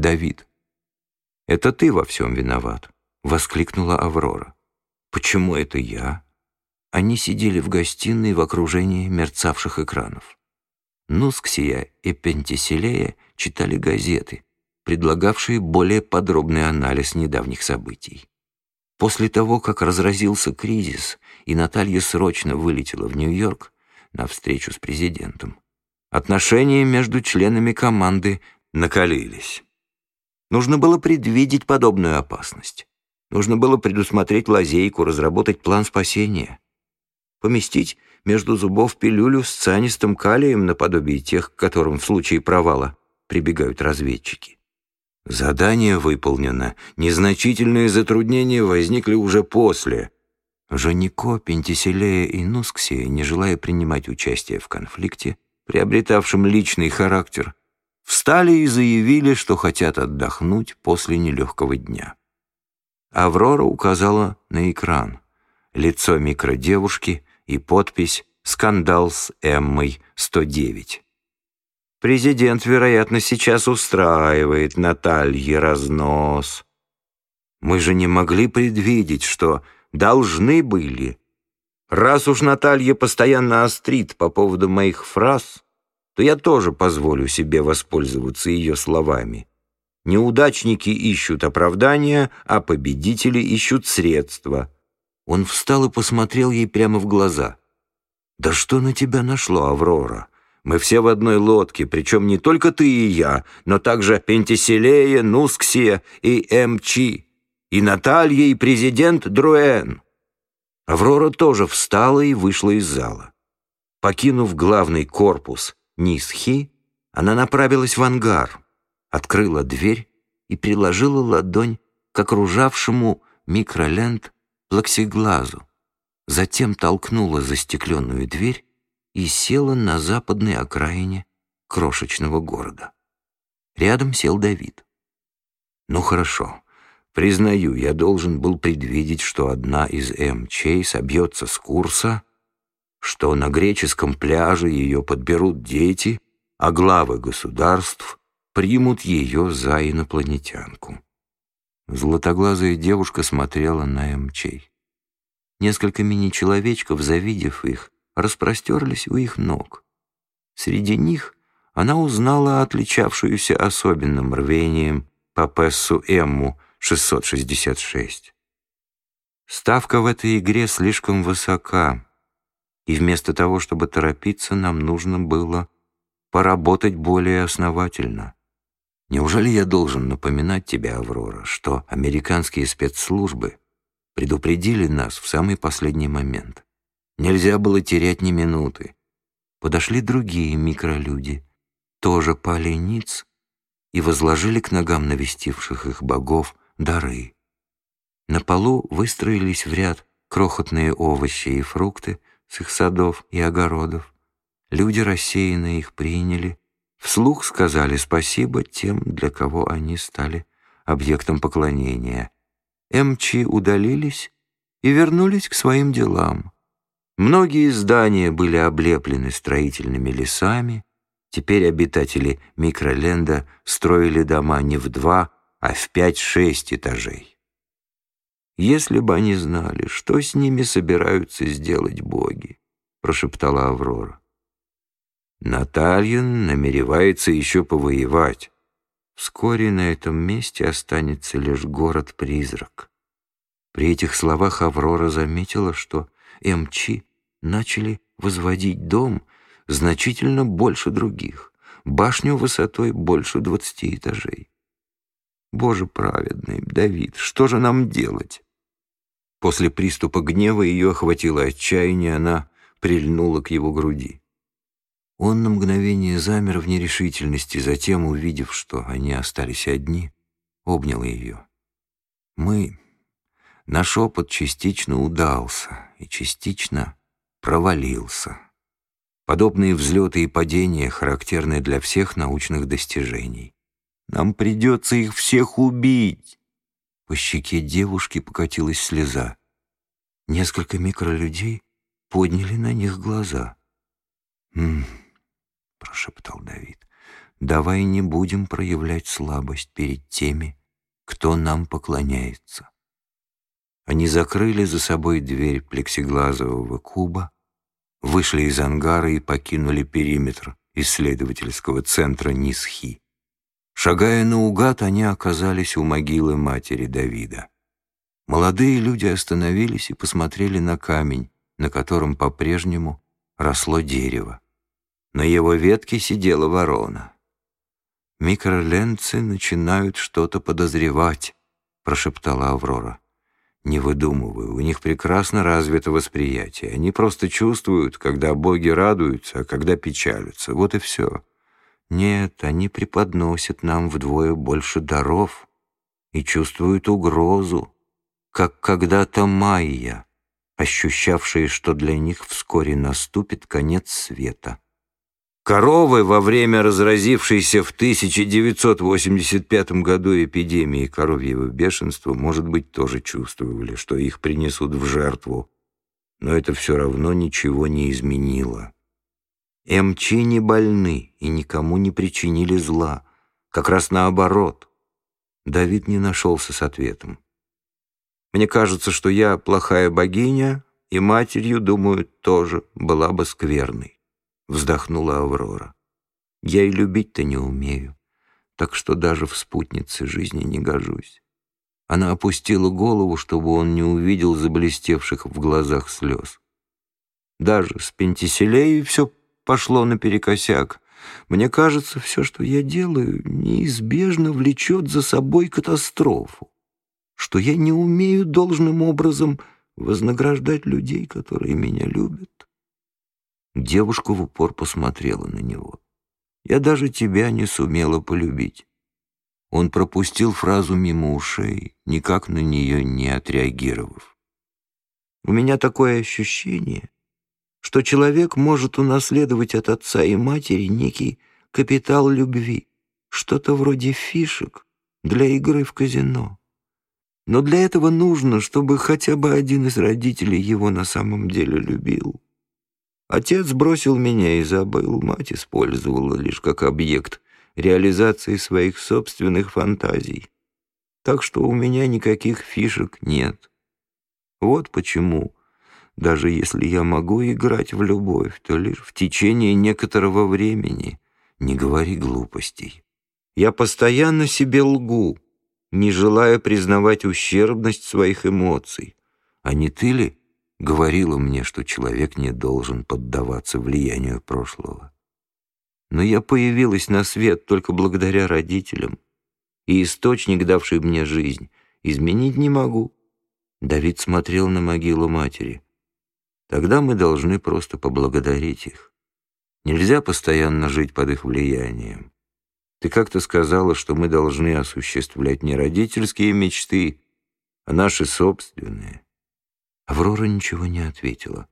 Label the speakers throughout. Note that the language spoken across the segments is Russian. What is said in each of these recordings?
Speaker 1: Давид. «Это ты во всем виноват», — воскликнула Аврора. «Почему это я?» Они сидели в гостиной в окружении мерцавших экранов. Нусксия и Пентиселея читали газеты, предлагавшие более подробный анализ недавних событий. После того, как разразился кризис, и Наталья срочно вылетела в Нью-Йорк на встречу с президентом, отношения между членами команды накалились. Нужно было предвидеть подобную опасность. Нужно было предусмотреть лазейку, разработать план спасения. Поместить между зубов пилюлю с цианистым калием наподобие тех, к которым в случае провала прибегают разведчики. Задание выполнено. Незначительные затруднения возникли уже после. Жанико, Пентиселея и Нусксия, не желая принимать участие в конфликте, приобретавшем личный характер, встали и заявили, что хотят отдохнуть после нелегкого дня. Аврора указала на экран. Лицо микродевушки и подпись «Скандал с Эммой 109». Президент, вероятно, сейчас устраивает Наталье разнос. Мы же не могли предвидеть, что должны были. Раз уж Наталья постоянно острит по поводу моих фраз, то я тоже позволю себе воспользоваться ее словами. Неудачники ищут оправдания, а победители ищут средства. Он встал и посмотрел ей прямо в глаза. «Да что на тебя нашло, Аврора? Мы все в одной лодке, причем не только ты и я, но также Пентиселея, Нусксия и МЧ, и Наталья, и президент Друэн». Аврора тоже встала и вышла из зала. Покинув главный корпус Нисхи, она направилась в ангар, открыла дверь и приложила ладонь к окружавшему микролент плаксиглазу, затем толкнула застекленную дверь и села на западной окраине крошечного города. Рядом сел Давид. «Ну хорошо, признаю, я должен был предвидеть, что одна из МЧ собьется с курса, что на греческом пляже ее подберут дети, а главы государств примут ее за инопланетянку». Златоглазая девушка смотрела на МЧ. Несколько мини-человечков, завидев их, распростерлись у их ног. Среди них она узнала отличавшуюся особенным рвением Папессу Эмму 666. Ставка в этой игре слишком высока, и вместо того, чтобы торопиться, нам нужно было поработать более основательно. Неужели я должен напоминать тебе, Аврора, что американские спецслужбы предупредили нас в самый последний момент? Нельзя было терять ни минуты. Подошли другие микролюди, тоже пали ниц, и возложили к ногам навестивших их богов дары. На полу выстроились в ряд крохотные овощи и фрукты с их садов и огородов. Люди рассеянно их приняли, вслух сказали спасибо тем, для кого они стали объектом поклонения. МЧ удалились и вернулись к своим делам. Многие здания были облеплены строительными лесами. Теперь обитатели микроленда строили дома не в два, а в пять-шесть этажей. «Если бы они знали, что с ними собираются сделать боги», — прошептала Аврора. Наталья намеревается еще повоевать. Вскоре на этом месте останется лишь город-призрак. При этих словах Аврора заметила, что МЧ начали возводить дом значительно больше других, башню высотой больше двадцати этажей. Боже праведный, Давид, что же нам делать? После приступа гнева ее охватило отчаяние, она прильнула к его груди. Он на мгновение замер в нерешительности, затем, увидев, что они остались одни, обнял ее. Мы... Наш опыт частично удался, и частично провалился. Подобные взлеты и падения характерны для всех научных достижений. Нам придется их всех убить. По щеке девушки покатилась слеза. Несколько микролюдей подняли на них глаза. «М -м, прошептал Давид. давай не будем проявлять слабость перед теми, кто нам поклоняется. Они закрыли за собой дверь плексиглазового куба, вышли из ангара и покинули периметр исследовательского центра Нисхи. Шагая наугад, они оказались у могилы матери Давида. Молодые люди остановились и посмотрели на камень, на котором по-прежнему росло дерево. На его ветке сидела ворона. «Микроленцы начинают что-то подозревать», — прошептала Аврора. «Не выдумываю, у них прекрасно развито восприятие. Они просто чувствуют, когда боги радуются, а когда печалятся. Вот и все. Нет, они преподносят нам вдвое больше даров и чувствуют угрозу, как когда-то майя, ощущавшие, что для них вскоре наступит конец света. Коровы во время разразившейся в 1985 году эпидемии коровьего бешенства, может быть, тоже чувствовали, что их принесут в жертву, но это все равно ничего не изменило. МЧ не больны и никому не причинили зла, как раз наоборот. Давид не нашелся с ответом. Мне кажется, что я плохая богиня, и матерью, думаю, тоже была бы скверной. Вздохнула Аврора. Я и любить-то не умею, так что даже в спутнице жизни не гожусь. Она опустила голову, чтобы он не увидел заблестевших в глазах слез. Даже с Пентиселеей все пошло наперекосяк. Мне кажется, все, что я делаю, неизбежно влечет за собой катастрофу что я не умею должным образом вознаграждать людей, которые меня любят. Девушка в упор посмотрела на него. «Я даже тебя не сумела полюбить». Он пропустил фразу мимо ушей, никак на нее не отреагировав. «У меня такое ощущение, что человек может унаследовать от отца и матери некий капитал любви, что-то вроде фишек для игры в казино. Но для этого нужно, чтобы хотя бы один из родителей его на самом деле любил. Отец бросил меня и забыл, мать использовала лишь как объект реализации своих собственных фантазий. Так что у меня никаких фишек нет. Вот почему, даже если я могу играть в любовь, то лишь в течение некоторого времени. Не говори глупостей. Я постоянно себе лгу, не желая признавать ущербность своих эмоций. А не ты ли говорила мне, что человек не должен поддаваться влиянию прошлого? Но я появилась на свет только благодаря родителям, и источник, давший мне жизнь, изменить не могу. Давид смотрел на могилу матери. Тогда мы должны просто поблагодарить их. Нельзя постоянно жить под их влиянием. Ты как-то сказала, что мы должны осуществлять не родительские мечты, а наши собственные. Аврора ничего не ответила.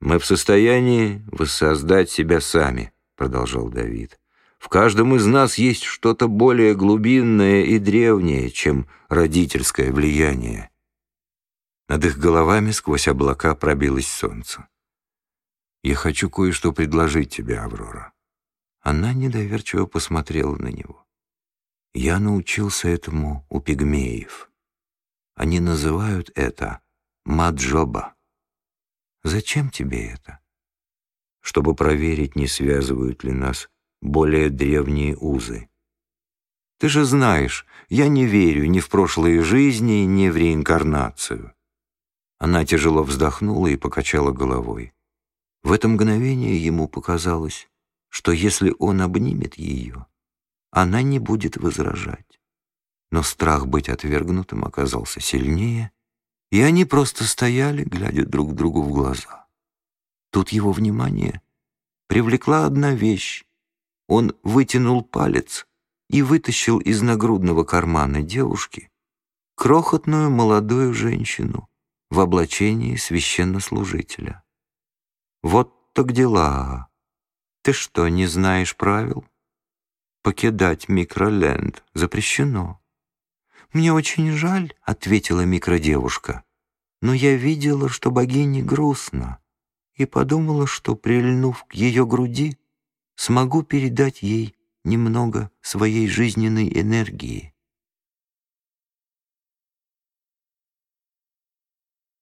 Speaker 1: «Мы в состоянии воссоздать себя сами», — продолжал Давид. «В каждом из нас есть что-то более глубинное и древнее, чем родительское влияние». Над их головами сквозь облака пробилось солнце. «Я хочу кое-что предложить тебе, Аврора». Она недоверчиво посмотрела на него. «Я научился этому у пигмеев. Они называют это маджоба. Зачем тебе это? Чтобы проверить, не связывают ли нас более древние узы. Ты же знаешь, я не верю ни в прошлые жизни, ни в реинкарнацию». Она тяжело вздохнула и покачала головой. В это мгновение ему показалось, что если он обнимет ее, она не будет возражать. Но страх быть отвергнутым оказался сильнее, и они просто стояли, глядя друг другу в глаза. Тут его внимание привлекла одна вещь. Он вытянул палец и вытащил из нагрудного кармана девушки крохотную молодую женщину в облачении священнослужителя. Вот так дела. Ты что, не знаешь правил? Покидать микроленд запрещено. Мне очень жаль, ответила микродевушка. Но я видела, что богине грустно, и подумала, что, прильнув к ее груди, смогу передать ей немного своей жизненной энергии.